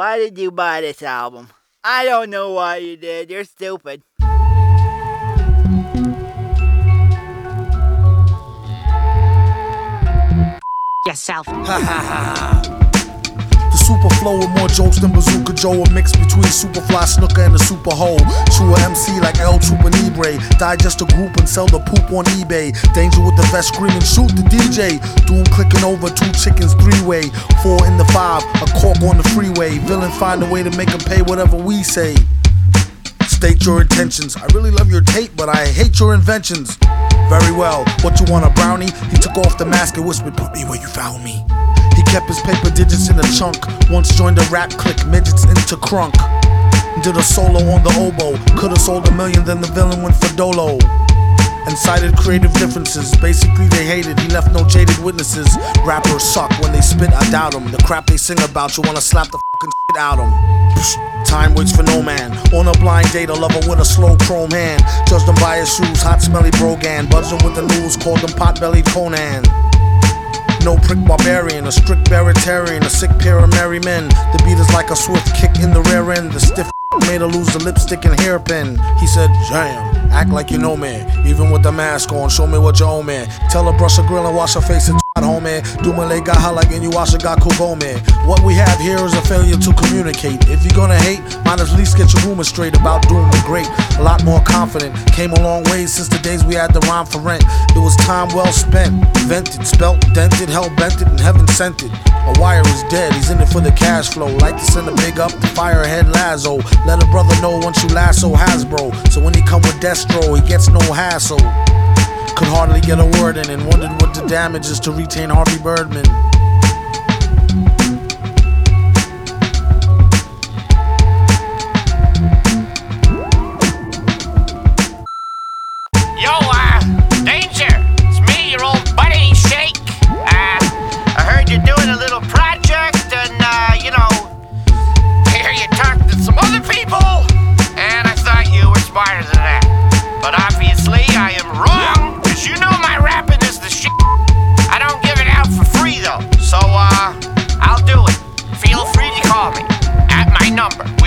why did you buy this album? I don't know why you did. You're stupid. yourself. Super flow with more jokes than Bazooka Joe, a mix between Superfly Snuka and the Super Hole. True MC like El Chupa Nibre. Digest a group and sell the poop on eBay. Danger with the vest screaming, shoot the DJ. Doom clicking over, two chickens, three way. Four in the five, a cork on the freeway. Villain find a way to make them pay whatever we say. State your intentions. I really love your tape, but I hate your inventions. Very well. What you want, a brownie? He took off the mask and whispered, Put me where you found me. He kept his paper digits in a chunk. Once joined a rap clique, midgets into crunk. Did a solo on the oboe. Could've sold a million, then the villain went for Dolo. And cited creative differences. Basically, they hated. He left no jaded witnesses. Rappers suck when they spit, I doubt them. The crap they sing about, you wanna slap the fucking shit out them. Time waits for no man. On a blind date, a lover with a slow chrome hand. Judged him by his shoes, hot smelly brogan. Buzzed him with the news, called him pot bellied Conan. No prick barbarian, a strict baritarian, a sick pair of merry men. The beat is like a swift kick in the rear end. The stiff made her lose the lipstick and hairpin. He said, Jam, act like you know me. Even with the mask on, show me what you owe me. Tell her brush her grill and wash her face and homie. Leg got you got me. What we have here is a failure to communicate. If you're gonna hate, might at least get your rumors straight about doing the great. A lot more confident. Came a long way since the days we had the rhyme for rent. It was time well spent. Vented, spelt, dented, hell bent it, and heaven sent it. A wire is dead, he's in it for the cash flow. Like to send a big up to firehead Lazo. Let a brother know once you lasso Hasbro. So when he come with Destro, he gets no hassle. Could hardly get a word in and wondered what the damage is to retain Harvey Birdman. Number,